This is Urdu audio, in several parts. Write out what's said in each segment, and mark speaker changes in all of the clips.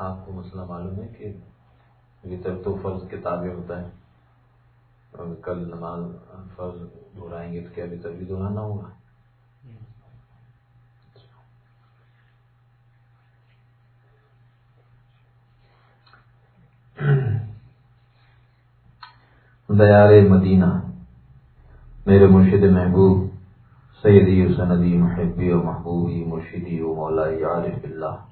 Speaker 1: آپ کو مسئلہ معلوم ہے کہ وطر تو فرض کے تابع ہوتا ہے۔ اور کل نماز فرض دہرائیں گے تو کیا وطر بھی دہرانا ہوگا؟ دیار مدینہ، میرے مرشد محبوب، سیدی و سندی محبی و محبوبی، مرشدی و مولائی عارف اللہ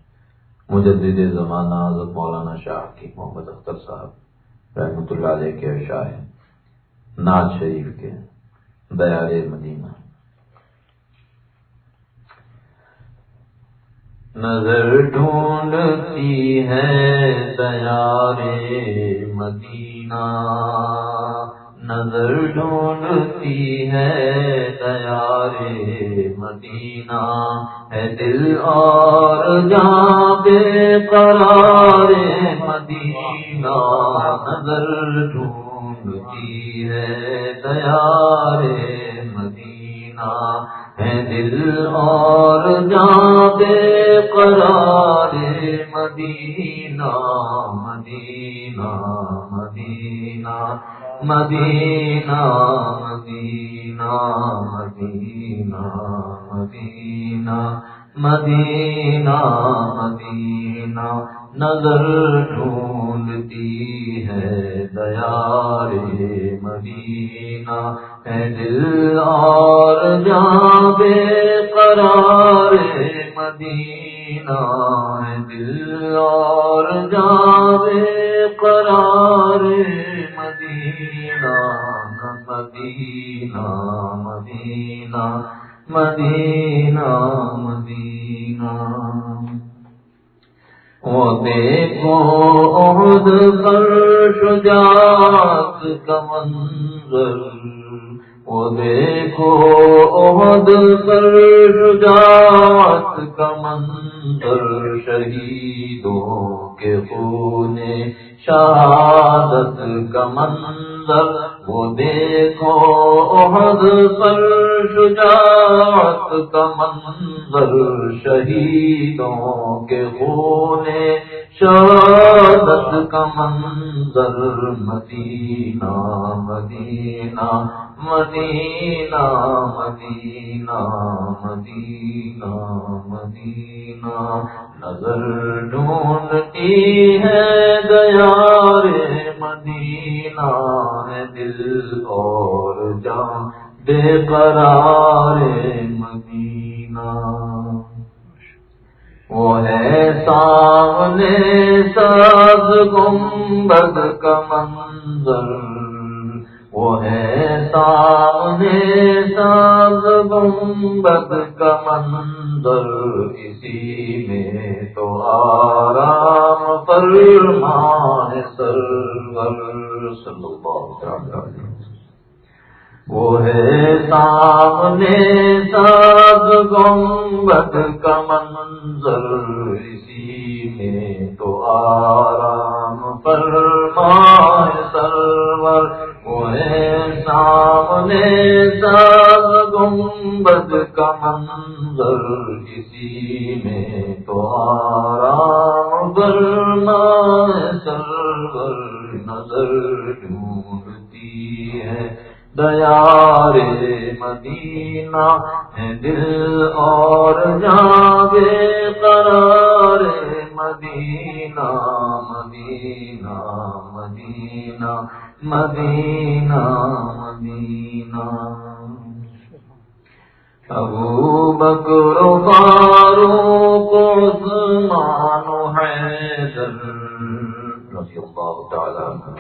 Speaker 1: مجدد زمانہ حضرت مولانا شاہ کی محمد اختر صاحب رحمۃ اللہ علیہ کے شاہ ناز شریف کے دیار مدینہ۔ نظر ڈھونڈتی ہے دیار مدینہ۔ نظر ڈھونڈتی ہے دیار مدینہ۔ ہے دل اور جہاں بے قرار مدینہ نظر ڈھونڈتی ہے تیار مدینہ۔ ہے دل اور جہاں بے قرار مدینہ مدینہ مدینہ مدینہ مدینہ مدینہ مدینہ مدینہ مدینہ، نظر ڈھونڈتی ہے دیار مدینہ۔ ہے دل اور جہاں بے قرار مدینہ۔ ہے دل اور جہاں بے قرار مدینہ۔ مدینہ مدینہ مدینہ مدینہ۔ وہ دیکھو عہد پر شجاعت کا منظر۔ وہ دیکھو عہد پر شجاعت کا منظر۔ شہیدوں کے خون شہادت کا منظر، وہ دیکھو عہد پر شجاعت کا منظر، شہیدوں کے خون شہادت کا منظر مدینہ مدینہ مدینہ مدینہ مدینہ مدینہ۔ نظر ڈھونڈتی ہے دیار مدینہ، ہے دل اور جان، بے قرار مدینہ۔ وہ ہے سامنے ساز گنبد کا منظر۔ وہ ہے سامنے ساز گنبد کا منظر۔ اسی میں تو آرام فرمان سرور۔ صلی اللہ علیہ وسلم۔ وہ ہے سامنے ساز گنبد کا منظر، اسی میں تو آرام فرمائے سرور۔ وہ ہے سامنے ساز گنبد کا منظر، اسی میں تو آرام فرمائے سرور۔ نظر ڈھونڈتی ہے دیار مدینہ ہے دل اور جاگے قرار مدینہ مدینہ مدینہ مدینہ مدینہ ابو بکر فاروق عثمان حیدر رضی اللہ تعالی عنہ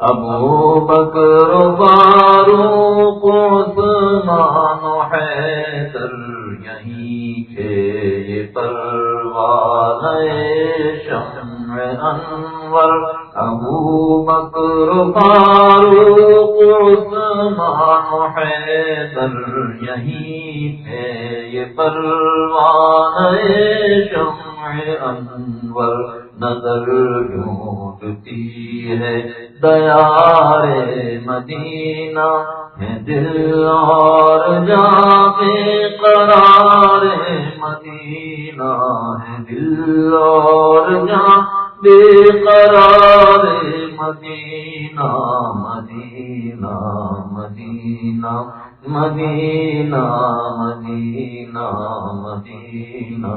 Speaker 1: ابو بکر فاروق عثمان حیدر یہیں تھے یہ پرواز شمع انور۔ ابو بکر فاروق عثمان حیدر یہیں تھے یہ پرواز شمع انور۔ نظر ڈھونڈتی ہے۔ دیار مدینہ ہے دل اور جا قرار مدینہ مدینہ ہے۔ دل اور جہاں بے قرار مدینہ مدینہ مدینہ مدینہ مدینہ مدینہ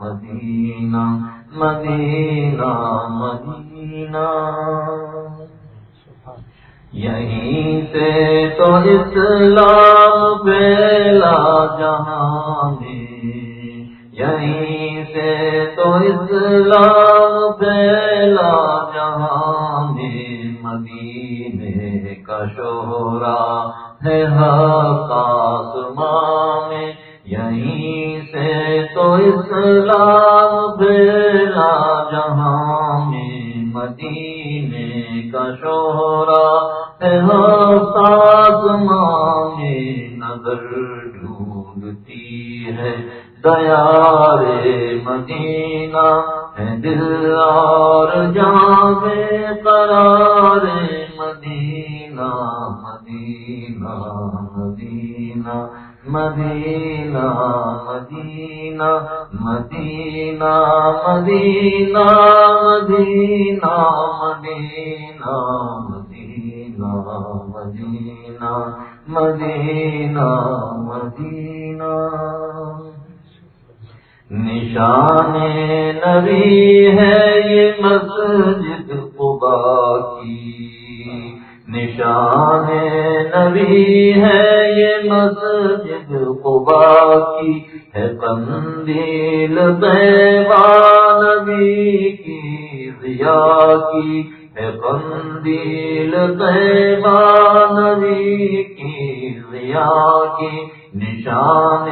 Speaker 1: مدینہ۔ مدینہ مدینہ۔ یہیں سے تو اسلام پھیلا جہاں میں یہیں سے تو اسلام پھیلا جہاں میں مدینے کا شہرا ہے آسمان میں۔ یہیں سے تو اسلام پھیلا جہاں میں مدینے کا شہرا ہے سات نظر ڈھونڈتی ہے۔ دیار مدینہ ہے دل اور جہاں میں قرار مدینہ مدینہ مدینہ۔ مدینہ مدینہ مدینہ مدینہ مدینہ مدینہ مدینہ مدینہ مدینہ مدینہ۔ نشان نبی ہے یہ مسجد قبا کی۔ نشان نبی ہے یہ مسجد قبا کی، ہے قندیل دیوان نبی کی ضیا کی، ہے قندیل دیوان نبی کی ضیا کی۔ نشان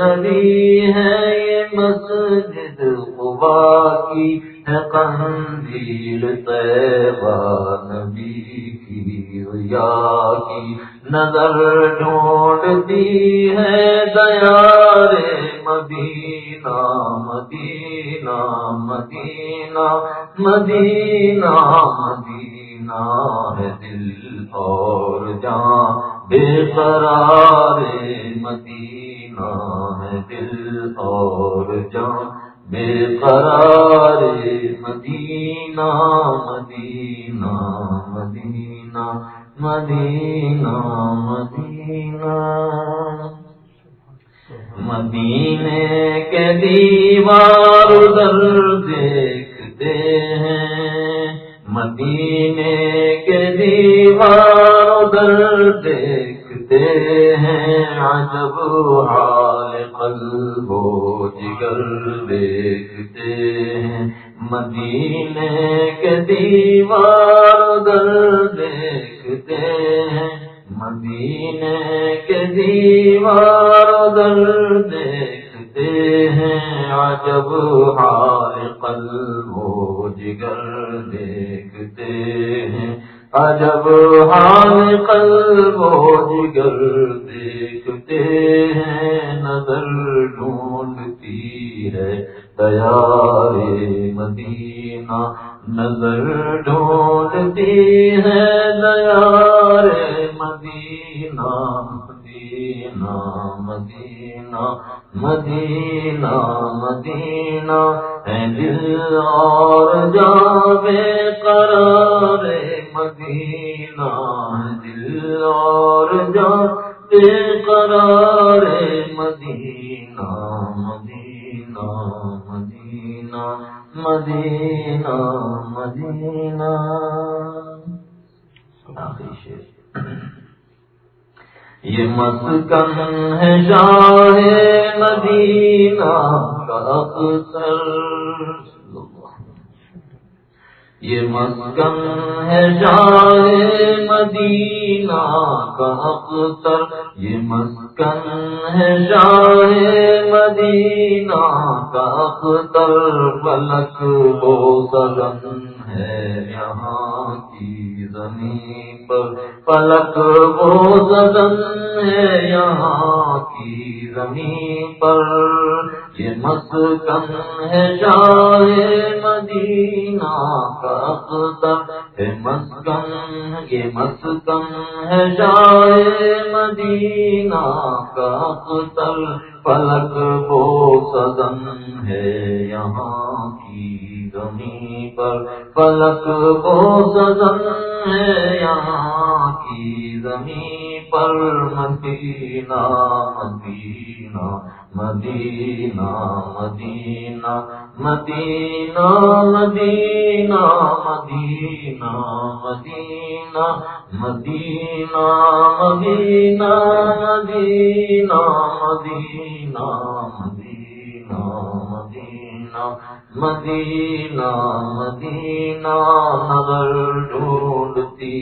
Speaker 1: نبی ہے یہ مسجد قبا کی قندیل طیبہ نبی کی ریا کی نظر ڈھونڈتی ہے دیار مدینہ مدینہ مدینہ مدینہ مدینہ ہے دل اور جان، بے قرار مدینہ ہے دل اور جان۔ بے قرار مدینہ مدینہ مدینہ مدینہ مدینہ۔ مدینے کے دیوار ادھر دیکھتے ہیں۔ مدینے کے دیوار ادھر دیکھتے ہیں عجب حال قلب و جگر دیکھتے ہیں۔ مدینے کے دیوار ادھر دیکھتے ہیں۔ مدینے کے دیوار ادھر دیکھتے ہیں۔ عجب حال قلب و جگر دیکھتے ہیں۔ عجب حال قلب و جگر دیکھتے ہیں، نظر ڈھونڈتی ہے تیار مدینہ نظر ڈھونڈتی ہے۔ دیار مدینہ مدینہ مدینہ مدینہ مدینہ۔ ہے دل اور جاوے قرار مدینہ دل اور جا بے قرار مدینہ مدینہ مدینہ مدینہ مدینہ۔ آخری شیر یہ مسکن ہے شاہ مدینہ کا اکثر یہ مسکن ہے شاہ مدینہ کا اختر۔ یہ مسکن ہے شاہ مدینہ کا اختر۔ فلک وہ سگن ہے یہاں کی زمین پر فلک وہ سگن ہے یہاں کی زمین پر۔ یہ مسکن ہے شاہ مدینہ کا اختر ہے مسکن، یہ مسکن ہے شاہ مدینہ کا اختر فلک وہ سزن ہے یہاں کی زمین پر فلک کو سزن ہے یہاں کی زمین پر مدینہ مدینہ مدینہ مدینہ مدینہ مدینہ مدینہ مدینہ مدینہ مدینہ مدینہ مدینہ مدینہ مدینہ مدینہ مدینہ نظر ڈھونڈتی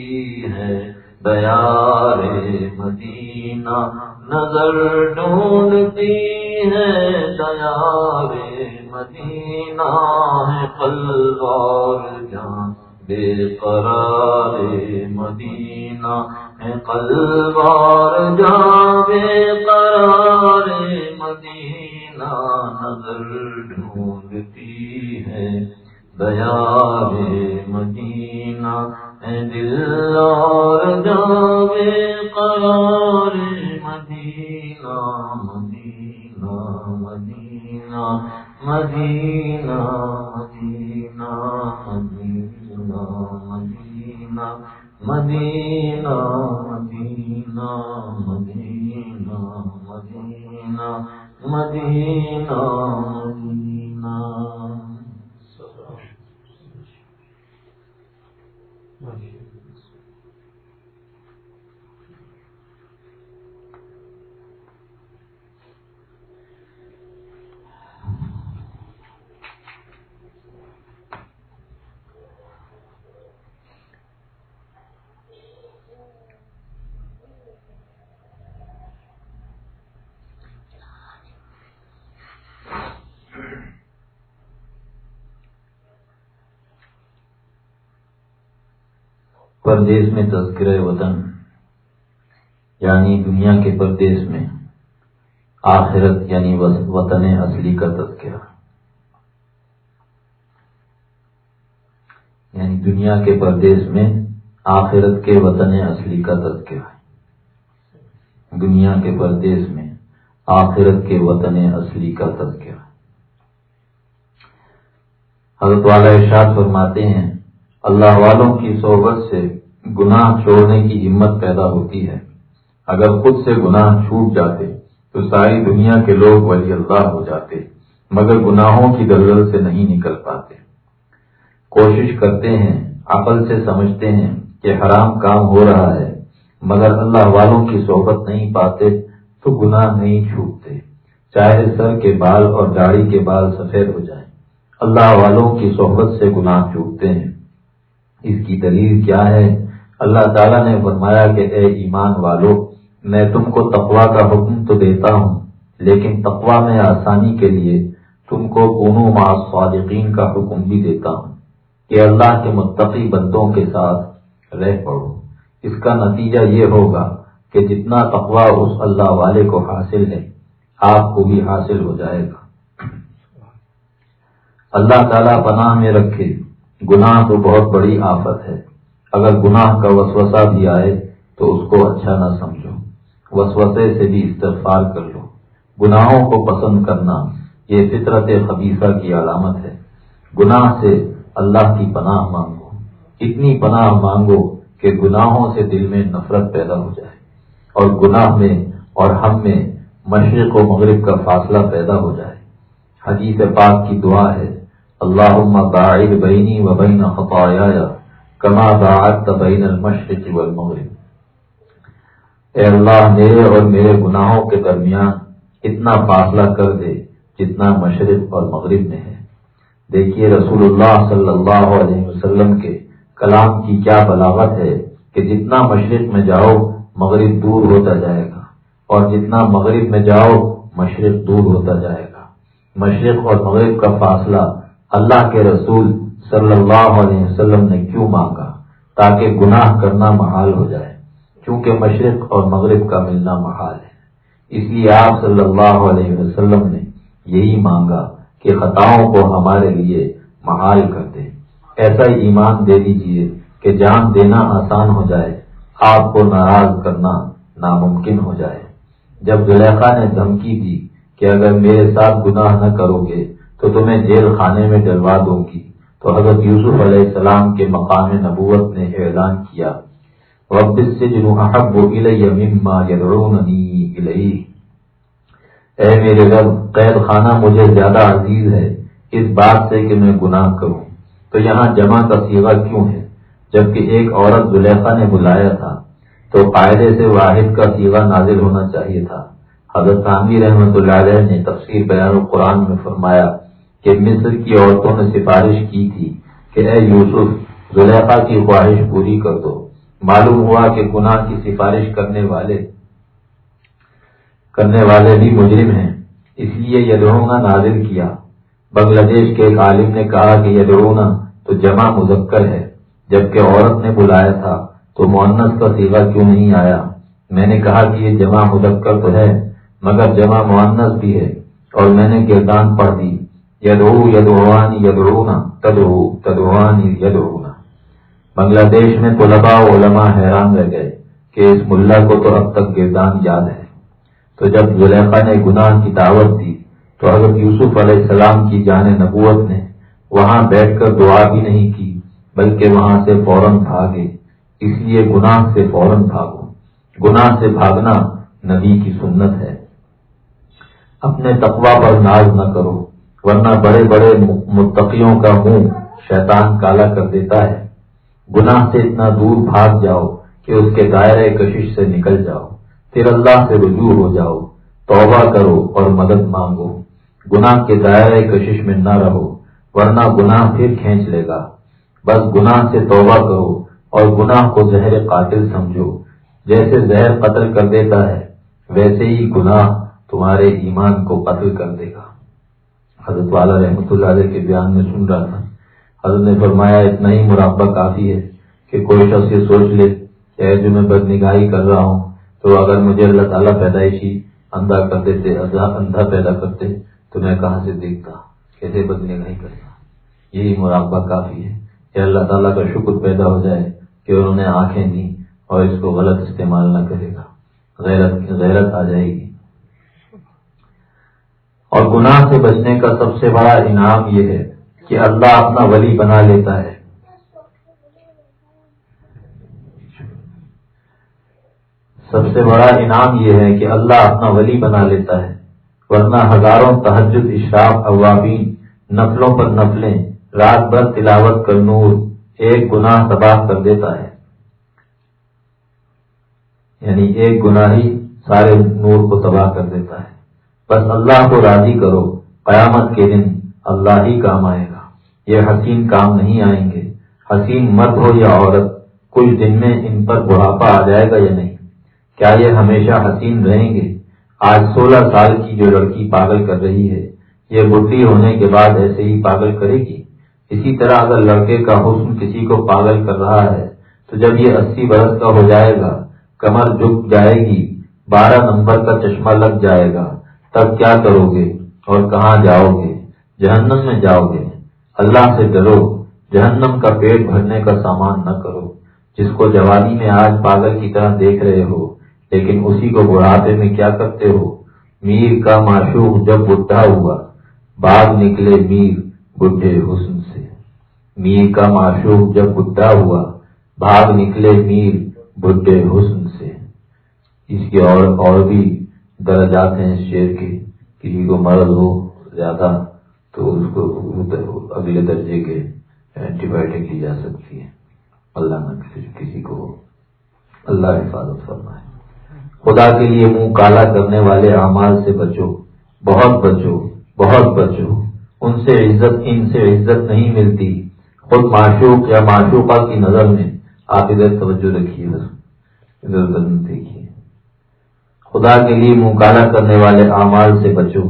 Speaker 1: ہے دیار مدینہ نظر ڈھونڈتی ہے دیار مدینہ ہے پلوار جان بے قرار مدینہ ہے قلوار جان بے قرار مدینہ نظر ڈھونڈتی ہے۔ دیار مدینہ ہے دل اور جاوے قرار مدینہ مدینہ مدینہ مدینہ مدینہ مدینہ مدینہ مدینہ مدینہ مدینہ مدینہ مدینہ مدینہ پردیس میں تذکرہ وطن یعنی دنیا کے پردیس میں آخرت یعنی وطن اصلی کا تذکرہ۔ یعنی دنیا کے پردیس میں آخرت کے وطن اصلی کا تذکرہ۔ دنیا کے پردیس میں آخرت کے وطن اصلی کا تذکرہ۔ حضرت والا ارشاد فرماتے ہیں اللہ والوں کی صحبت سے گناہ چھوڑنے کی ہمت پیدا ہوتی ہے۔ اگر خود سے گناہ چھوٹ جاتے، تو ساری دنیا کے لوگ ولی اللہ ہو جاتے، مگر گناہوں کی دلدل سے نہیں نکل پاتے۔ کوشش کرتے ہیں، عقل سے سمجھتے ہیں کہ حرام کام ہو رہا ہے، مگر اللہ والوں کی صحبت نہیں پاتے تو گناہ نہیں چھوٹتے۔ چاہے سر کے بال اور گاڑی کے بال سفید ہو جائیں، اللہ والوں کی صحبت سے گناہ چھوٹتے ہیں۔ اس کی دلیل کیا ہے؟ اللہ تعالیٰ نے فرمایا کہ اے ایمان والو، میں تم کو تقوا کا حکم تو دیتا ہوں، لیکن تقوا میں آسانی کے لیے تم کو مع صادقین کا حکم بھی دیتا ہوں۔ کہ اللہ کے متقی بندوں کے ساتھ رہ پڑو۔ اس کا نتیجہ یہ ہوگا کہ جتنا تقوا اس اللہ والے کو حاصل ہے، آپ کو بھی حاصل ہو جائے گا۔ اللہ تعالیٰ پناہ میں رکھے۔ گناہ تو بہت بڑی آفت ہے۔ اگر گناہ کا وسوسہ بھی آئے تو اس کو اچھا نہ سمجھو۔ وسوسے سے بھی استغفار کر لو۔ گناہوں کو پسند کرنا یہ فطرت خبیصہ کی علامت ہے۔ گناہ سے اللہ کی پناہ مانگو۔ اتنی پناہ مانگو کہ گناہوں سے دل میں نفرت پیدا ہو جائے۔ اور گناہ میں اور ہم میں مشرق و مغرب کا فاصلہ پیدا ہو جائے۔ حدیث پاک کی دعا ہے اللہ باعد بینی و بین خطایا کما باعدت بین المشرق والمغرب۔ اے اللہ، میرے اور میرے گناہوں کے درمیان اتنا فاصلہ کر دے جتنا مشرق اور مغرب میں ہے۔ دیکھیے رسول اللہ صلی اللہ علیہ وسلم کے کلام کی کیا بلاغت ہے کہ جتنا مشرق میں جاؤ، مغرب دور ہوتا جائے گا۔ اور جتنا مغرب میں جاؤ، مشرق دور ہوتا جائے گا۔ مشرق اور مغرب کا فاصلہ اللہ کے رسول صلی اللہ علیہ وسلم نے کیوں مانگا تاکہ گناہ کرنا محال ہو جائے؟ کیونکہ مشرق اور مغرب کا ملنا محال ہے۔ اس لیے آپ صلی اللہ علیہ وسلم نے یہی مانگا کہ خطاؤں کو ہمارے لیے محال کر دے ایسا ہی ایمان دے دیجیے کہ جان دینا آسان ہو جائے، آپ کو ناراض کرنا ناممکن ہو جائے۔ جب زلیخا نے دھمکی دی کہ اگر میرے ساتھ گناہ نہ کرو گے تو تمہیں جیل خانے میں ڈلوا دوں گی۔ تو حضرت یوسف علیہ السلام کے مقام نبوت نے اعلان کیا سے اے میرے رب، قید خانہ مجھے زیادہ عزیز ہے، اس بات سے کہ میں گناہ کروں۔ تو یہاں جمع کا سیوا کیوں ہے؟ جبکہ ایک عورت زلیخا نے بلایا تھا، تو قاعدے سے واحد کا سیوا نازل ہونا چاہیے تھا۔ حضرت رحمت اللہ علیہ نے تفسیر بیان القرآن میں فرمایا کہ مصر کی عورتوں نے سفارش کی تھی کہ اے یوسف، زلیخا کی خواہش پوری کر دو۔ معلوم ہوا کہ گناہ کی سفارش کرنے والے کرنے والے بھی مجرم ہیں۔ اس لیے یدرونا نازل کیا۔ بنگلہ دیش کے ایک عالم نے کہا کہ یدرونا تو جمع مذکر ہے۔ جبکہ عورت نے بلایا تھا، تو مونس کا سیوا کیوں نہیں آیا؟ میں نے کہا کہ یہ جمع مذکر تو ہے، مگر جمع معنس بھی ہے اور میں نے گردان پڑھ دی۔ یدو یدوانی یدرونا تدو تدوانی یدرونا بنگلہ دیش میں طلباء و علماء حیران رہ گئے کہ اس ملا کو تو اب تک گردان یاد ہے۔ تو جب زلیخا نے گناہ کی دعوت دی، تو حضرت یوسف علیہ السلام کی جان نبوت نے وہاں بیٹھ کر دعا بھی نہیں کی، بلکہ وہاں سے فوراً بھاگے۔ اس لیے گناہ سے فوراً بھاگو۔ گناہ سے بھاگنا نبی کی سنت ہے۔ اپنے تقوا پر ناز نہ کرو۔ ورنہ بڑے بڑے متقیوں کا منہ شیطان کالا کر دیتا ہے۔ گناہ سے اتنا دور بھاگ جاؤ کہ اس کے دائرۂ کشش سے نکل جاؤ۔ پھر اللہ سے رجوع ہو جاؤ۔ توبہ کرو اور مدد مانگو۔ گناہ کے دائرۂ کشش میں نہ رہو، ورنہ گناہ پھر کھینچ لے گا۔ بس گناہ سے توبہ کرو اور گناہ کو زہر قاتل سمجھو۔ جیسے زہر قتل کر دیتا ہے، ویسے ہی گناہ تمہارے ایمان کو قتل کر دے گا۔ حضرت والا رحمۃ اللہ علیہ کے بیان میں سن رہا تھا۔ حضرت نے فرمایا، اتنا ہی مرابع کافی ہے کہ کوئی شخص یہ سوچ لے کہ جو میں بد نگاہی کر رہا ہوں، تو اگر مجھے اللہ تعالیٰ پیدائشی اندھا کر دیتے، اندھا پیدا کرتے، تو میں کہاں سے دیکھتا؟ کیسے بد نگاہی کرتا؟ یہی مرابع کافی ہے کہ اللہ تعالیٰ کا شکر پیدا ہو جائے کہ انہوں نے آنکھیں دی اور اس کو غلط استعمال نہ کرے گا۔ غیرت غیرت آ جائے گی۔ اور گناہ سے بچنے کا سب سے بڑا انعام یہ ہے کہ اللہ اپنا ولی بنا لیتا ہے۔ سب سے بڑا انعام یہ ہے کہ اللہ اپنا ولی بنا لیتا ہے، ورنہ ہزاروں تحجد اشراف عوامین نفلوں پر نفلیں، رات بھر تلاوت کر نور، ایک گناہ تباہ کر دیتا ہے۔ یعنی ایک گناہ ہی سارے نور کو تباہ کر دیتا ہے۔ بس اللہ کو راضی کرو، قیامت کے دن اللہ ہی کام آئے گا۔ یہ حسین کام نہیں آئیں گے۔ حسین مرد ہو یا عورت، کچھ دن میں ان پر بڑھاپا آ جائے گا یا نہیں؟ کیا یہ ہمیشہ حسین رہیں گے؟ آج سولہ سال کی جو لڑکی پاگل کر رہی ہے، یہ بڈی ہونے کے بعد ایسے ہی پاگل کرے گی؟ اسی طرح اگر لڑکے کا حسن کسی کو پاگل کر رہا ہے، تو جب یہ اسی برس کا ہو جائے گا، کمر جھک جائے گی، بارہ نمبر کا چشمہ لگ جائے گا۔ تب کیا کرو گے اور کہاں جاؤ گے؟ جہنم میں جاؤ گے۔ اللہ سے ڈرو۔ جہنم کا پیٹ بھرنے کا سامان نہ کرو۔ جس کو جوانی میں آج پاگل کی طرح دیکھ رہے ہو، لیکن اسی کو بڑھاپے میں کیا کرتے ہو؟ میر کا معشوق جب بڈھا ہوا، باغ نکلے میر بڈھے حسن سے۔ میر کا معشوق جب بڈھا ہوا بھاگ نکلے میر بڈھے حسن سے۔ اس کی اور اور بھی درجات ہیں شیر کے، کسی کو مرض ہو زیادہ تو اس کو اگلے درجے کے اینٹی بایوٹک لی جا سکتی ہے۔ اللہ نہ کسی کو۔ اللہ حفاظت فرمائے۔ خدا کے لیے منہ کالا کرنے والے اعمال سے بچو، بہت بچو بہت بچو۔ ان سے عزت، ان سے عزت نہیں ملتی۔ خود معشوق یا معشوقہ کی نظر میں آپ ادھر توجہ رکھیے ادھر ادھر دیکھیے۔ خدا کے لیے مکالا کرنے والے اعمال سے بچو۔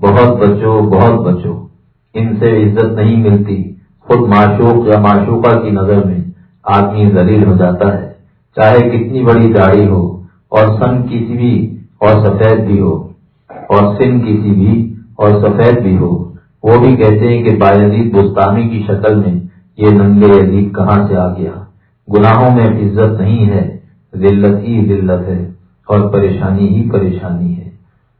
Speaker 1: بہت بچو بہت بچو۔ ان سے عزت نہیں ملتی۔ خود معشوق یا معشوقہ کی نظر میں آدمی ذلیل ہو جاتا ہے۔ چاہے کتنی بڑی داڑھی ہو، اور سن کسی بھی، اور سفید بھی ہو۔ اور سن کسی بھی، اور سفید بھی ہو۔ وہ بھی کہتے ہیں کہ باعزید بستانی کی شکل میں یہ ننگے عزیز کہاں سے آ گیا؟ گناہوں میں عزت نہیں ہے، ذلت ہی ذلت ہے۔ اور پریشانی ہی پریشانی ہے۔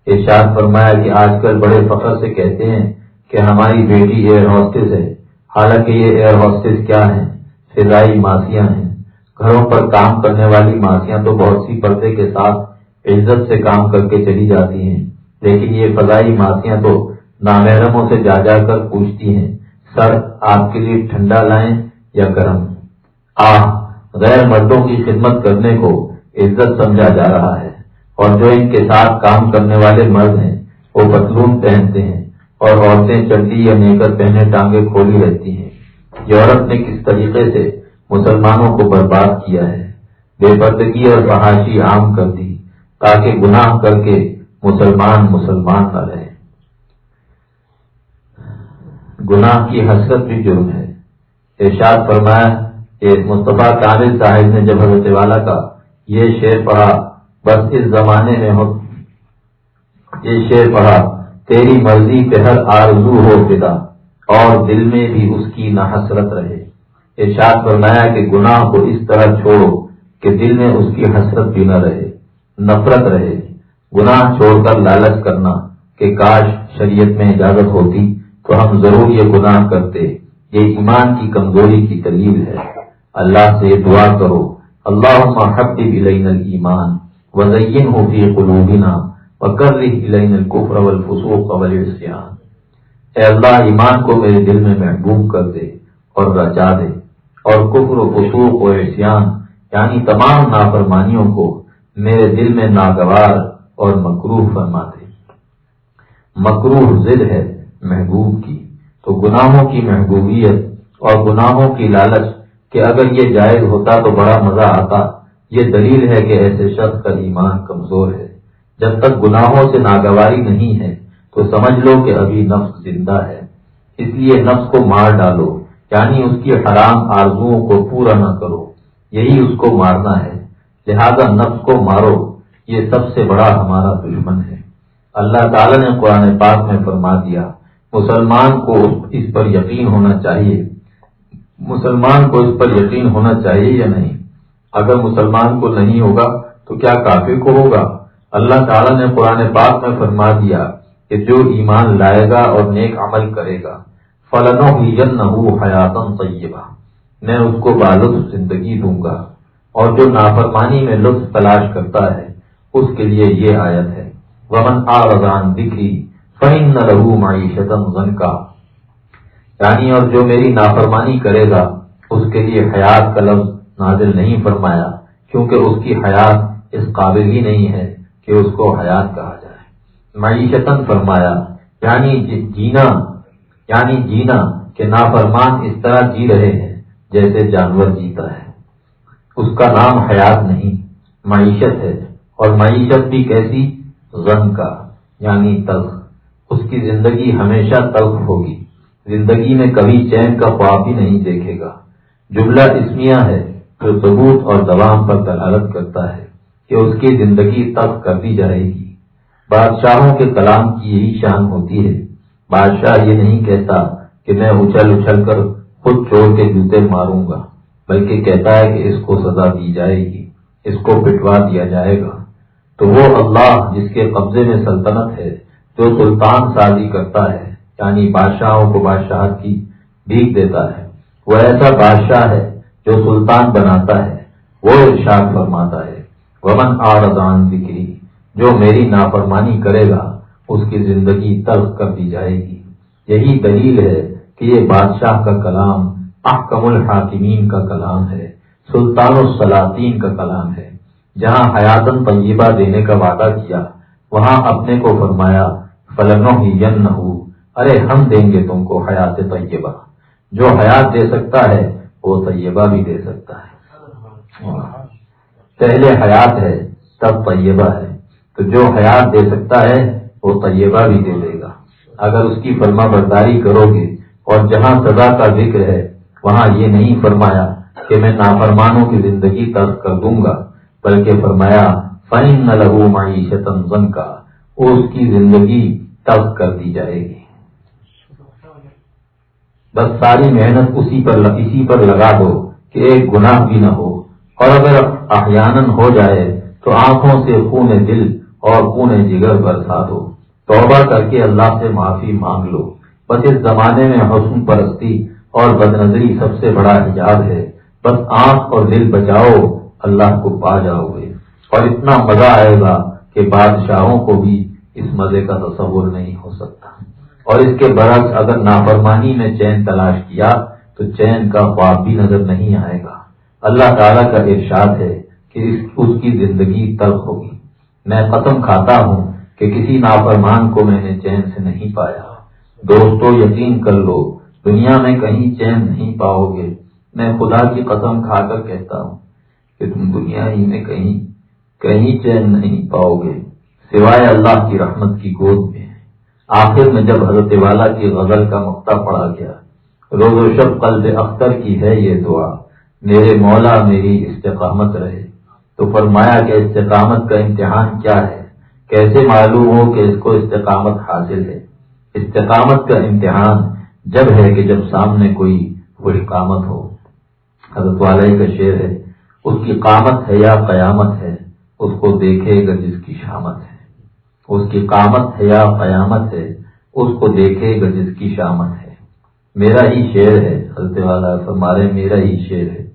Speaker 1: ارشاد فرمایا کہ آج کل بڑے فخر سے کہتے ہیں کہ ہماری بیٹی ایئر ہاسٹس ہے۔ حالانکہ یہ ایئر ہاسٹس کیا ہیں؟ فضائی ماسیاں ہیں۔ گھروں پر کام کرنے والی ماسیاں تو بہت سی پردے کے ساتھ عزت سے کام کر کے چلی جاتی ہیں۔ لیکن یہ فضائی ماسیاں تو نامحرموں سے جا جا کر پوچھتی ہیں۔ سر، آپ کے لیے ٹھنڈا لائیں یا گرم؟ آ غیر مردوں کی خدمت کرنے کو عزت سمجھا جا رہا ہے۔ اور جو ان کے ساتھ کام کرنے والے مرد ہیں، وہ پتلون پہنتے ہیں اور عورتیں چنڈی یا نیکر پہنے ٹانگیں کھولی رہتی ہیں۔ یورپ نے کس طریقے سے مسلمانوں کو برباد کیا ہے؟ بے پردگی اور فحاشی عام کر دی، تاکہ گناہ کر کے مسلمان مسلمان نہ رہے۔ گناہ کی حسرت بھی جرم ہے۔ ارشاد فرمایا کہ مصطفیٰ کامل صاحب نے جب حضرت والا کا یہ شعر پڑھا، بس اس زمانے میں ہو۔ یہ شعر پڑھا، تیری مرضی پہ ہر آرزو ہو پتا اور دل میں بھی اس کی نہ حسرت رہے۔ ارشاد فرمایا کہ گناہ کو اس طرح چھوڑو کہ دل میں اس کی حسرت بھی نہ رہے، نفرت رہے۔ گناہ چھوڑ کر لالچ کرنا کہ کاش شریعت میں اجازت ہوتی تو ہم ضرور یہ گناہ کرتے۔ یہ ایمان کی کمزوری کی دلیل ہے۔ اللہ سے دعا کرو۔ اللہ حب بلین المان وزین ہو فی قلوبنا وکر الین الکفر والفسوق والعصیان اے اللہ، ایمان کو میرے دل میں محبوب کر دے اور رچا دے۔ اور کفر و فسوق و عصیان یعنی تمام نافرمانیوں کو میرے دل میں ناگوار اور مکروح فرما دے۔ مکروح ضد ہے محبوب کی، تو گناہوں کی محبوبیت اور گناہوں کی لالچ کہ اگر یہ جائز ہوتا تو بڑا مزہ آتا۔ یہ دلیل ہے کہ ایسے شخص کا ایمان کمزور ہے۔ جب تک گناہوں سے ناگواری نہیں ہے، تو سمجھ لو کہ ابھی نفس زندہ ہے۔ اس لیے نفس کو مار ڈالو یعنی اس کی حرام آرزوؤں کو پورا نہ کرو۔ یہی اس کو مارنا ہے۔ لہذا نفس کو مارو۔ یہ سب سے بڑا ہمارا دشمن ہے۔ اللہ تعالی نے قرآن پاک میں فرما دیا، مسلمان کو اس پر یقین ہونا چاہیے۔ مسلمان کو اس پر یقین ہونا چاہیے یا نہیں؟ اگر مسلمان کو نہیں ہوگا تو کیا کافی کو ہوگا؟ اللہ تعالیٰ نے قرآن پاک میں فرما دیا کہ جو ایمان لائے گا اور نیک عمل کرے گا فلن ہی نہ حیاتم طیبہ۔ میں اس کو بالف زندگی دوں گا اور جو نافرمانی میں لطف تلاش کرتا ہے، اس کے لیے یہ آیت ہے۔ ومن آرزان دکھی فہم نہ رہو معیشت غن کا یعنی اور جو میری نافرمانی کرے گا، اس کے لیے حیات کا لفظ نازل نہیں فرمایا، کیونکہ اس کی حیات اس قابل ہی نہیں ہے کہ اس کو حیات کہا جائے۔ معیشتن فرمایا یعنی جی- جینا یعنی جینا کہ نافرمان اس طرح جی رہے ہیں جیسے جانور جیتا ہے۔ اس کا نام حیات نہیں، معیشت ہے، اور معیشت بھی کیسی؟ غم کا یعنی تلخ۔ اس کی زندگی ہمیشہ تلخ ہوگی۔ زندگی میں کبھی چین کا خواب بھی نہیں دیکھے گا۔ جملہ اسمیہ ہے جو ثبوت اور دوام پر دلالت کرتا ہے کہ اس کی زندگی تلخ کر دی جائے گی۔ بادشاہوں کے کلام کی یہی شان ہوتی ہے۔ بادشاہ یہ نہیں کہتا کہ میں اچھل اچھل کر خود چور کے جوتے ماروں گا، بلکہ کہتا ہے کہ اس کو سزا دی جائے گی، اس کو پٹوا دیا جائے گا۔ تو وہ اللہ جس کے قبضے میں سلطنت ہے، جو سلطان سازی کرتا ہے یعنی بادشاہوں کو بادشاہ کی بیک دیتا ہے۔ وہ ایسا بادشاہ ہے جو سلطان بناتا ہے، وہ ارشاد فرماتا ہے۔ ومن آردان بکری جو میری نافرمانی کرے گا، اس کی زندگی تلخ کر دی جائے گی۔ یہی دلیل ہے کہ یہ بادشاہ کا کلام احکم الحاکمین کا کلام ہے، سلطان السلاطین کا کلام ہے۔ جہاں حیاتن طیبہ دینے کا وعدہ کیا، وہاں اپنے کو فرمایا فلنو ہی ین نہ ارے ہم دیں گے تم کو حیات طیبہ۔ جو حیات دے سکتا ہے، وہ طیبہ بھی دے سکتا ہے۔ پہلے حیات ہے، تب طیبہ ہے۔ تو جو حیات دے سکتا ہے، وہ طیبہ بھی دے دے گا۔ اگر اس کی فرما برداری کرو گے، اور جہاں سزا کا ذکر ہے، وہاں یہ نہیں فرمایا کہ میں نافرمانوں کی زندگی ترک کر دوں گا، بلکہ فرمایا فائن نہ لگو معیشت زن کا اس کی زندگی ترک کر دی جائے گی۔ بس ساری محنت اسی پر اسی پر لگا دو کہ ایک گناہ بھی نہ ہو۔ اور اگر احیان ہو جائے تو آنکھوں سے خون دل اور پونے جگر برسا دو۔ توبہ کر کے اللہ سے معافی مانگ لو۔ بس اس زمانے میں حسن پرستی اور بد نظری سب سے بڑا حجاب ہے۔ بس آنکھ اور دل بچاؤ، اللہ کو پا جاؤ گے اور اتنا مزہ آئے گا کہ بادشاہوں کو بھی اس مزے کا تصور نہیں ہو۔ اور اس کے برعکس اگر نافرمانی میں چین تلاش کیا، تو چین کا خواب بھی نظر نہیں آئے گا۔ اللہ تعالیٰ کا ارشاد ہے کہ اس کی زندگی تلخ ہوگی۔ میں قسم کھاتا ہوں کہ کسی نافرمان کو میں نے چین سے نہیں پایا۔ دوستو، یقین کر لو، دنیا میں کہیں چین نہیں پاؤ گے۔ میں خدا کی قسم کھا کر کہتا ہوں کہ تم دنیا ہی میں کہیں کہیں چین نہیں پاؤ گے، سوائے اللہ کی رحمت کی گود میں۔ آخر میں جب حضرت والا کی غزل کا مقطع پڑا گیا، روز و شب قلب اختر کی ہے یہ دعا، میرے مولا میری استقامت رہے۔ تو فرمایا کہ استقامت کا امتحان کیا ہے؟ کیسے معلوم ہو کہ اس کو استقامت حاصل ہے؟ استقامت کا امتحان جب ہے کہ جب سامنے کوئی خوش قامت ہو۔ حضرت والا کا شعر ہے، اس کی قامت ہے یا قیامت ہے؟ اس کو دیکھے گا جس کی شامت ہے۔ اس کی قامت ہے یا قیامت ہے، اس کو دیکھے گا جس کی شامت ہے۔ میرا ہی شعر ہے، حضرت والا ہمارے میرا ہی شعر ہے۔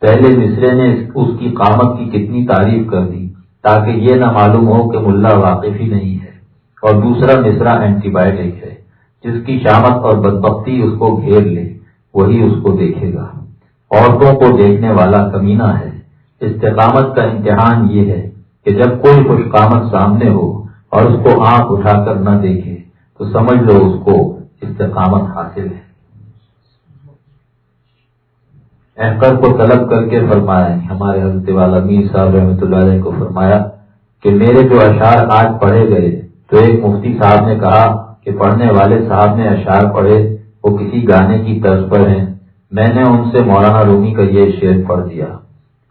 Speaker 1: پہلے مصرے نے اس کی قامت کی کتنی تعریف کر دی، تاکہ یہ نہ معلوم ہو کہ ملا واقف ہی نہیں ہے۔ اور دوسرا مصرا اینٹی بایوٹک ہے، جس کی شامت اور بدبختی اس کو گھیر لے، وہی اس کو دیکھے گا۔ عورتوں کو دیکھنے والا کمینہ ہے۔ استقامت کا امتحان یہ ہے کہ جب کوئی خوش قامت سامنے ہو اور اس کو آنکھ اٹھا کر نہ دیکھے تو سمجھ لو اس کو استقامت حاصل ہے۔ اینکر کو طلب کر کے فرمایا ہمارے حضرت والا میر صاحب رحمۃ اللہ علیہ کو فرمایا کہ میرے جو اشعار آج پڑھے گئے، تو ایک مفتی صاحب نے کہا کہ پڑھنے والے صاحب نے اشعار پڑھے، وہ کسی گانے کی طرز پر ہیں۔ میں نے ان سے مولانا رومی کا یہ شعر پڑھ دیا۔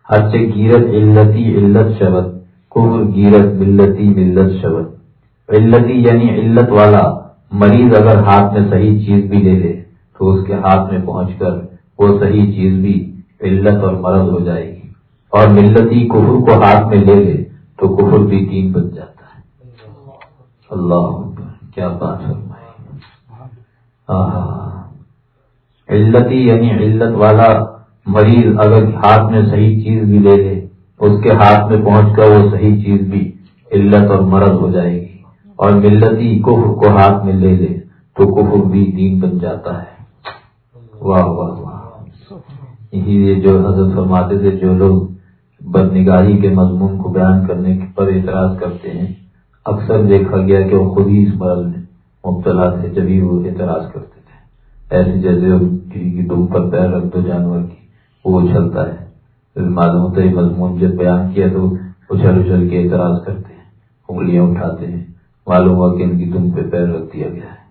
Speaker 1: ہر سے گیرت علتی علت شبد کبر گیرت ملتی ملت شبد علتی یعنی علت والا مریض اگر ہاتھ میں صحیح چیز بھی لے لے تو اس کے ہاتھ میں پہنچ کر وہ صحیح چیز بھی علت اور مرض ہو جائے گی۔ اور ملتی کفر کو ہاتھ میں لے لے تو کفر بھی تین بن جاتا ہے۔ اللہ کیا بات علتی یعنی علت والا مریض اگر ہاتھ میں صحیح چیز بھی لے لے، اس کے ہاتھ میں پہنچ کر وہ صحیح چیز بھی علت اور مرض ہو جائے گی۔ اور ملتی کفر کو ہاتھ میں لے لے تو کفر بھی دین بن جاتا ہے۔ واہ واہ واہ۔ اسی لیے جو حضرت فرماتے تھے، جو لوگ بدنگاہی کے مضمون کو بیان کرنے پر اعتراض کرتے ہیں، اکثر دیکھا گیا کہ وہ خود ہی اس مرض میں مبتلا تھے جبھی وہ اعتراض کرتے تھے۔ ایسے جیسے دم پر پیر رکھ دو جانور کی، وہ اچھلتا ہے۔ معلوم ہوتا ہے مضمون جب بیان کیا تو اچھل اچھل کے اعتراض کرتے ہیں، انگلیاں اٹھاتے ہیں۔ معلوم ہوا کہ ان کی دم پہ پیر رکھ دیا گیا ہے۔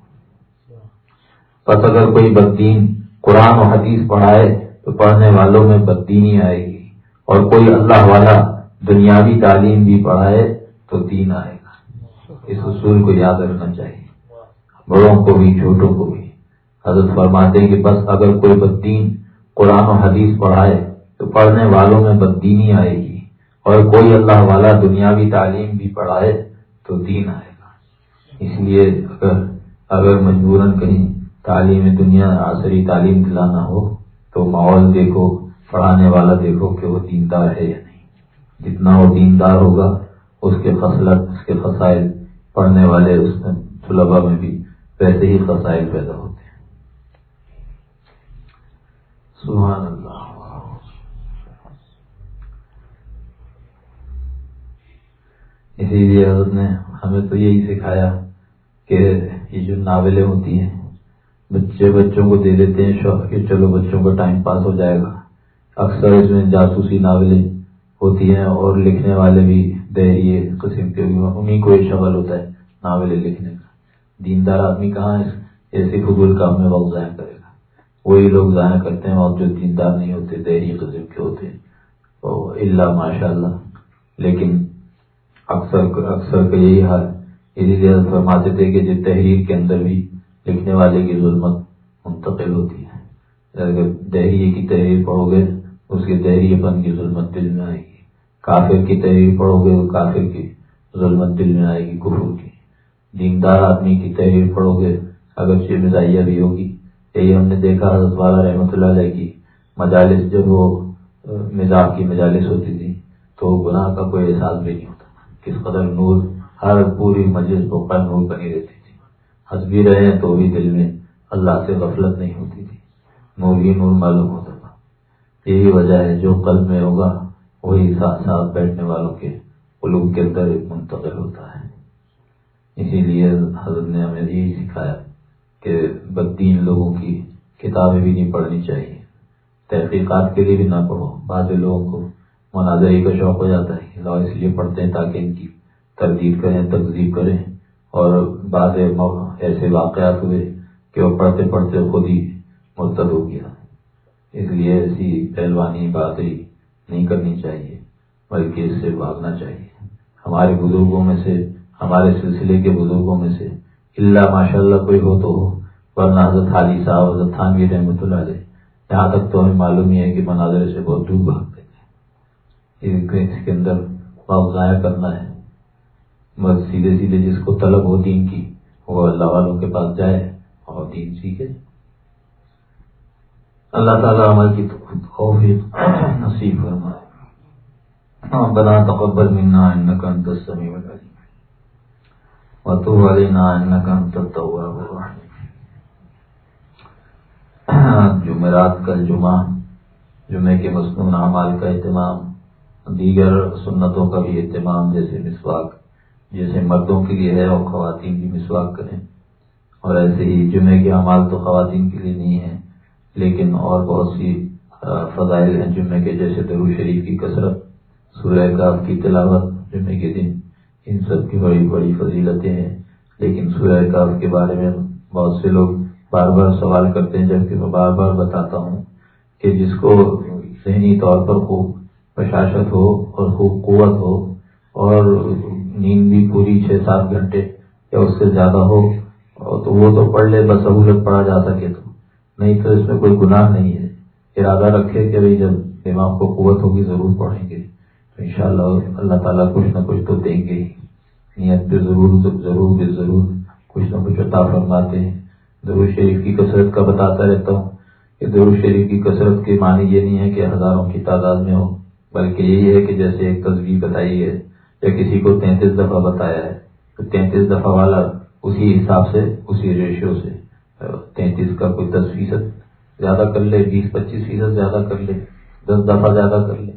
Speaker 1: بس اگر کوئی بدین قرآن و حدیث پڑھائے تو پڑھنے والوں میں بددینی آئے گی۔ اور کوئی اللہ والا دنیاوی تعلیم بھی پڑھائے تو دین آئے گا۔ اس اصول کو یاد رکھنا چاہیے۔ بڑوں کو بھی چھوٹوں کو بھی۔ حضرت فرماتے کہ بس اگر کوئی بدین قرآن و حدیث پڑھائے تو پڑھنے والوں میں بددینی آئے گی۔ اور کوئی اللہ والا دنیاوی تعلیم بھی پڑھائے تو دین آئے گا۔ اس لیے اگر اگر مجبوراً کہیں تعلیم دنیا عصری تعلیم دلانا ہو، تو ماحول دیکھو، پڑھانے والا دیکھو کہ وہ دیندار ہے یا نہیں۔ جتنا وہ دیندار ہوگا، اس کے فصلت اس کے فصائل پڑھنے والے، اس میں طلبا میں بھی ویسے ہی فصائل پیدا ہوتے ہیں۔ سبحان اللہ۔ اسی لیے حضرت نے ہمیں تو یہی سکھایا کہ یہ جو ناولیں ہوتی ہیں، بچے بچوں کو دے دیتے ہیں شوق کہ چلو بچوں کا ٹائم پاس ہو جائے گا۔ اکثر اس میں جاسوسی ناولیں ہوتی ہیں اور لکھنے والے بھی دہریے قسم کے انہیں کو شغل ہوتا ہے ناولیں لکھنے کا۔ دیندار آدمی کہاں ایسے فضول کام میں وقت ضائع کرے گا؟ وہی لوگ ضائع کرتے ہیں اور جو دیندار نہیں ہوتے دہری قسم کے ہوتے ہیں۔ اللہ ماشاء اللہ لیکن اکثر اکثر کا یہی حال۔ اسی لیے فرماتے تھے کہ جو تحریر کے اندر بھی لکھنے والے کی ظلمت منتقل ہوتی ہے۔ اگر دہریے کی تحریر پڑھو گے، اس کے دہریے پن کی ظلمت دل میں آئے گی۔ کافر کی تحریر پڑھو گے تو کافر کی ظلمت دل میں آئے گی، کفر کی۔ دیندار آدمی کی تحریر پڑھو گے اگر مزاحیہ بھی ہوگی۔ یہی ہم نے دیکھا، حضرت والا رحمۃ اللہ علیہ کی مجالس، جب وہ مزاح کی مجالس ہوتی تھی تو گناہ کا کوئی احساس بھی نہیں ہوتا۔ کس قدر نور ہر پوری مجلس پر نور بنی رہتی تھی۔ ہنس بھی رہے تو بھی دل میں اللہ سے غفلت نہیں ہوتی تھی۔ نور ہی نور معلوم ہوتا تھا۔ یہی وجہ ہے جو قلب میں ہوگا، وہی ساتھ ساتھ بیٹھنے والوں کے علوم کے اندر منتقل ہوتا ہے۔ اسی لیے حضرت نے ہمیں یہی سکھایا کہ بدین لوگوں کی کتابیں بھی نہیں پڑھنی چاہیے۔ تحقیقات کے لیے بھی نہ پڑھو۔ بعض لوگوں کو مناظری کا شوق ہو جاتا ہے اس لیے پڑھتے ہیں تاکہ ان کی تردید کریں تقزیب کریں۔ اور بعض ایسے واقعات ہوئے کہ وہ پڑھتے پڑھتے خود ہی مرتد ہو گیا۔ اس لیے ایسی پہلوانی باتیں نہیں کرنی چاہیے، بلکہ اس سے بھاگنا چاہیے۔ ہمارے بزرگوں میں سے، ہمارے سلسلے کے بزرگوں میں سے، اللہ ماشاء اللہ کوئی ہو تو ہو، ورنہ حضرت حالی صاحب، حضرت تھانوی رحمۃ اللہ علیہ، یہاں تک تو ہمیں معلوم ہی ہے کہ مناظر سے بہت دور بھاگتے تھے اس کے اندر بہت ضائع کرنا ہے۔ بس سیدھے سیدھے جس کو طلب ہو دین کی، وہ اللہ والوں کے پاس جائے اور دین سیکھے۔ اللہ تعالیٰ عمل کی توفیق نصیب فرمائے۔ ہاں، بنا تقبل منا انك انت السميع العليم وتوب علينا انك انت التواب الرحيم جمعرات کا جمعہ جمعے کے مصنون اعمال کا اہتمام، دیگر سنتوں کا بھی اہتمام جیسے مسواک۔ جیسے مردوں کے لیے ہے اور خواتین بھی مسواک کریں۔ اور ایسے ہی جمعے کے اعمال تو خواتین کے لیے نہیں ہے لیکن اور بہت سی فضائل ہیں جمعے کے، جیسے درو شریف کی کثرت، سورہ کاف کی تلاوت جمعے کے دن، ان سب کی بڑی بڑی فضیلتیں ہیں۔ لیکن سورہ کاف کے بارے میں بہت سے لوگ بار بار سوال کرتے ہیں، جبکہ میں بار بار بتاتا ہوں کہ جس کو ذہنی طور پر خوب پرشاشت ہو اور خوب قوت ہو اور نیند بھی پوری چھ سات گھنٹے یا اس سے زیادہ ہو تو وہ تو پڑھ لے، بس سہولت پڑھا جا سکے تو۔ نہیں تو اس میں کوئی گناہ نہیں ہے۔ ارادہ رکھے کہ بھائی جب دماغ کو قوت ہوگی ضرور پڑھیں گے۔ تو انشاءاللہ اللہ تعالیٰ کچھ نہ کچھ تو دیں گے۔ ہی نیت پہ ضرور ضرور بے ضرور کچھ نہ کچھ عطا فرماتے ہیں۔ ضرور شریف کی کثرت کا بتاتا رہتا ہوں کہ ضرور شریف کی کثرت کے معنی یہ نہیں ہے کہ ہزاروں کی تعداد میں ہو، بلکہ یہی ہے کہ جیسے ایک تصویر بتائی ہے یا کسی کو تینتیس دفعہ بتایا ہے تو تینتیس دفعہ والا اسی حساب سے، اسی ریشیو سے، تینتیس کا کوئی دس فیصد زیادہ کر لے، بیس، پچیس فیصد زیادہ کر لے، دس دفعہ زیادہ کر لے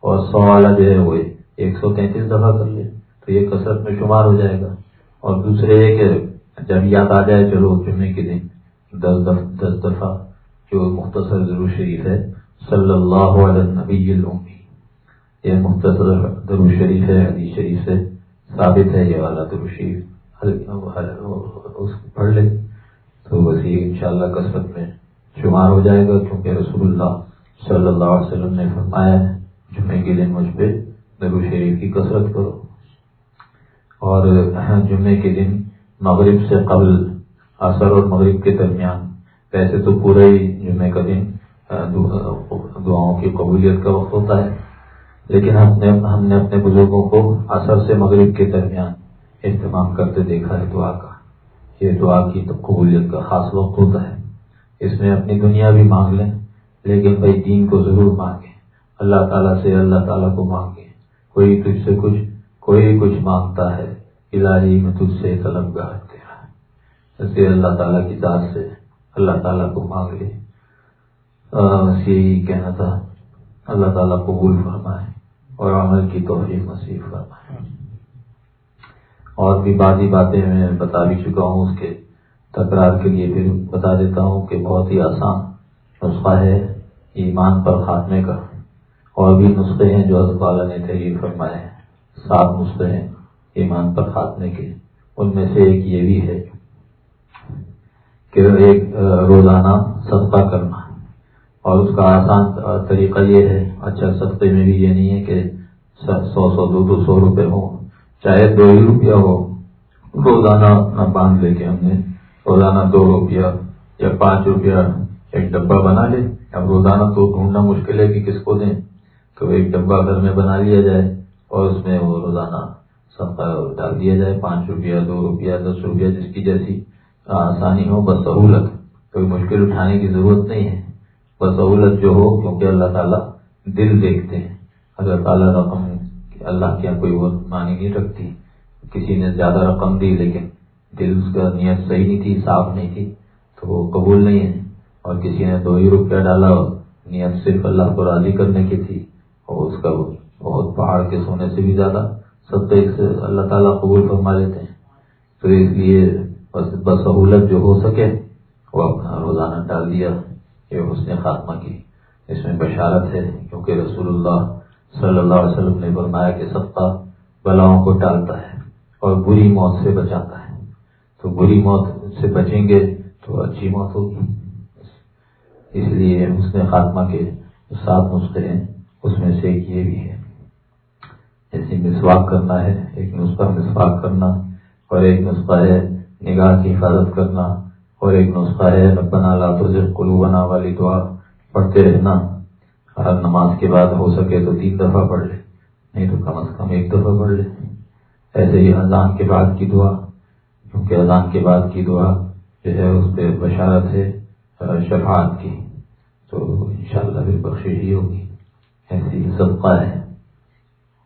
Speaker 1: اور سو والا جو ہے وہ ایک سو تینتیس دفعہ کر لے تو یہ کثرت میں شمار ہو جائے گا۔ اور دوسرے یہ کہ جب یاد آ جائے چلو جمعے کے دن دس دف، دس دفعہ جو مختصر ضرور شریف ہے، صلی اللہ علیہ نبی یہ مختصر ضرور شریف ہے، حدیث شریف سے ثابت ہے، یہ والا ضرور شریف پڑھ لے تو وہی ان شاء اللہ کثرت میں شمار ہو جائے گا۔ کیونکہ رسول اللہ صلی اللہ علیہ وسلم نے فرمایا ہے، جمعے کے دن مجھ پہ نبو شریف کی کثرت کرو۔ اور ہاں، جمعے کے دن مغرب سے قبل اثر اور مغرب کے درمیان، ویسے تو پورا ہی جمعے کا دن دعاؤں کی قبولیت کا وقت ہوتا ہے۔ لیکن ہم نے ہم نے اپنے بزرگوں کو اثر سے مغرب کے درمیان اہتمام کرتے دیکھا ہے دعا کا۔ یہ دعا کی تو قبولیت کا خاص وقت ہوتا ہے۔ اس میں اپنی دنیا بھی مانگ لیں، لیکن بھائی دین کو ضرور مانگیں۔ اللہ تعالیٰ سے اللہ تعالیٰ کو مانگیں۔ کوئی تجھ سے کچھ کوئی کچھ مانگتا ہے۔ الہی میں تجھ سے طلب گاہ تیرا ایسے اللہ تعالیٰ کی ذات سے اللہ تعالیٰ کو مانگ لے۔ یہی کہنا تھا۔ اللہ تعالیٰ قبول فرمائے۔ اور عمل کی توفیق نصیب فرمائے۔ اور بھی بعضی باتیں میں بتا بھی چکا ہوں اس کے تکرار کے لیے، پھر بتا دیتا ہوں کہ بہت ہی آسان نسخہ ہے ایمان پر خاتمے کا۔ اور بھی نسخے ہیں جو حضرت والا نے تحریر فرمائے۔ ہیں سات نسخے ہیں ایمان پر خاتمے کے۔ ان میں سے ایک یہ بھی ہے کہ ایک روزانہ صدقہ کرنا۔ اور اس کا آسان طریقہ یہ ہے اچھا سستے میں بھی یہ نہیں ہے کہ سو سو دو دو سو روپے ہوں چاہے دو ہی روپیہ ہو، روزانہ اپنا باندھ لے کے ہم نے، روزانہ دو روپیہ یا پانچ روپیہ ایک ڈبہ بنا لے۔ اب روزانہ تو ڈھونڈنا مشکل ہے کہ کس کو دیں؟ تو ایک ڈبہ گھر میں بنا لیا جائے اور اس میں وہ روزانہ سب ڈال دیا جائے، پانچ روپیہ، دو روپیہ، دس روپیہ، جس کی جیسی آسانی ہو، بس سہولت، کوئی مشکل اٹھانے کی ضرورت نہیں ہے۔ بس سہولت جو ہو، کیونکہ اللہ تعالیٰ دل دیکھتے ہیں۔ اللہ تعالیٰ رقم اللہ کیا کوئی وہ مانی نہیں رکھتی۔ کسی نے زیادہ رقم دی لیکن دل اس کا نیت صحیح نہیں تھی، صاف نہیں تھی، تو وہ قبول نہیں ہے۔ اور کسی نے دو ہی روپیہ ڈالا نیت صرف اللہ کو راضی کرنے کی تھی، اور اس کا بہت پہاڑ کے سونے سے بھی زیادہ سب سے اللہ تعالیٰ قبول فرما لیتے ہیں۔ تو اس لیے بس بسہولت جو ہو سکے، وہ اپنا روزانہ ڈال دیا۔ کہ اس نے خاتمہ کی۔ اس میں بشارت ہے، کیونکہ رسول اللہ صلی اللہ علیہ وسلم نے فرمایا کہ سب بلاؤں کو ٹالتا ہے اور بری موت سے بچاتا ہے۔ تو بری موت سے بچیں گے تو اچھی موت ہوگی۔ اس لیے اس نے خاتمہ کے سات نسخے ہیں اس میں سے ایک یہ بھی ہے۔ ایسی مسواک کرنا ہے، ایک نسخہ مسواک کرنا اور ایک نسخہ ہے نگاہ کی حفاظت کرنا۔ اور ایک نسخہ ہے، ربنا لا تزغ قلوبنا والی دعا پڑھتے رہنا۔ ہر نماز کے بعد ہو سکے تو تین دفعہ پڑھ لے، نہیں تو کم از کم ایک دفعہ پڑھ لے۔ ایسے ہی اذان کے بعد کی دعا، کیونکہ اذان کے بعد کی دعا جو ہے اس پہ بشارت ہے، شفاعت کی۔ تو انشاءاللہ پھر بخش ہی ہوگی۔ ایسی صدقہ ہے۔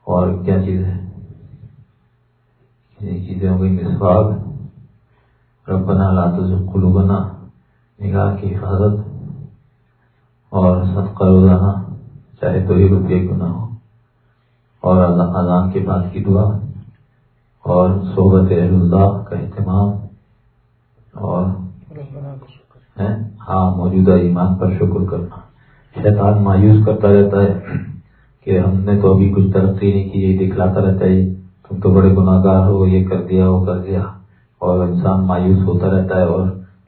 Speaker 1: اور کیا چیز ہے؟ یہ چیزیں ہو گئی مسواق ربنا لا تزغ قلوبنا نگاہ کی حفاظت اور صدقہ روزانہ چاہے تو ہی روپیے کیوں نہ ہو۔ اور اذان کے بعد کی دعا اور صحبت اللہ کا اہتمام اور ہاں موجودہ ایمان پر شکر کرنا۔ شیطان مایوس کرتا رہتا ہے کہ ہم نے تو ابھی کچھ ترقی نہیں کی، یہ دکھلاتا رہتا ہے، تم تو بڑے گناہ گار ہو، یہ کر دیا، وہ کر دیا۔ اور انسان مایوس ہوتا رہتا ہے اور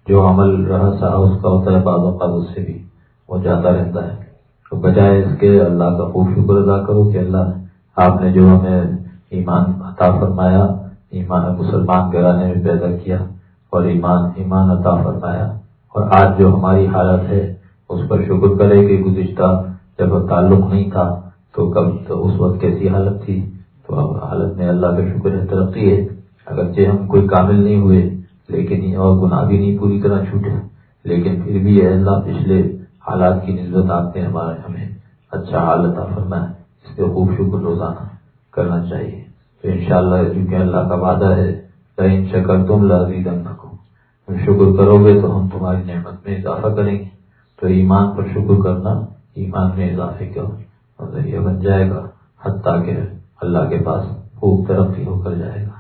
Speaker 1: جو عمل رہا سہا اس کا ہوتا ہے بعض اوقات اس سے بھی وہ جاتا رہتا ہے۔ تو بجائے اس کے اللہ کا خوب شکر ادا کرو کہ اللہ آپ نے جو ہمیں ایمان عطا فرمایا، ایمان مسلمان گرانے میں پیدا کیا اور ایمان ایمان عطا فرمایا۔ اور آج جو ہماری حالت ہے، اس پر شکر کرے کہ گزشتہ جب تعلق نہیں تھا، تو کب تو اس وقت کیسی حالت تھی؟ تو اب حالت میں اللہ کا شکر ہے، ترقی ہے۔ اگرچہ ہم کوئی کامل نہیں ہوئے، لیکن اور گناہ بھی نہیں پوری طرح چھوٹے۔ لیکن پھر بھی اللہ، پچھلے حالات کی نسبت آپ نے ہمارے ہمیں اچھا حالت فرمایا۔ اس پہ خوب شکر روزانہ کرنا چاہیے۔ تو انشاءاللہ شاء کیونکہ اللہ کا وعدہ ہے ان شکر تم لازی تم شکر کرو گے تو ہم تمہاری نعمت میں اضافہ کریں گے۔ تو ایمان پر شکر کرنا ایمان میں اضافے کا ذریعہ بن جائے گا، حتیٰ کہ اللہ کے پاس خوب ترقی ہو کر جائے گا۔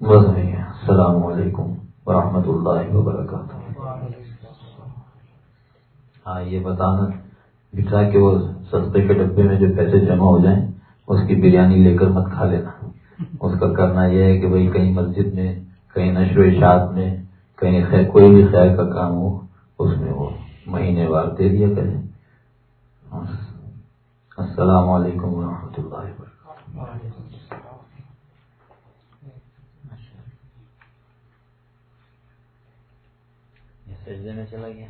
Speaker 1: بس نہیں السلام علیکم ورحمۃ اللہ وبرکاتہ۔ ہاں یہ بتانا بٹھا کہ وہ سستے کے ڈبے میں جو پیسے جمع ہو جائیں، اس کی بریانی لے کر مت کھا لینا۔ اس کا کرنا یہ ہے کہ بھائی، کہیں مسجد میں، کہیں نشر و اشاعت میں، کہیں خیر، کوئی بھی خیر کا کام ہو، اس میں وہ مہینے وار دے دیا کریں السلام علیکم ورحمۃ اللہ وبرکاتہ۔ سجدے میں چلا گیا۔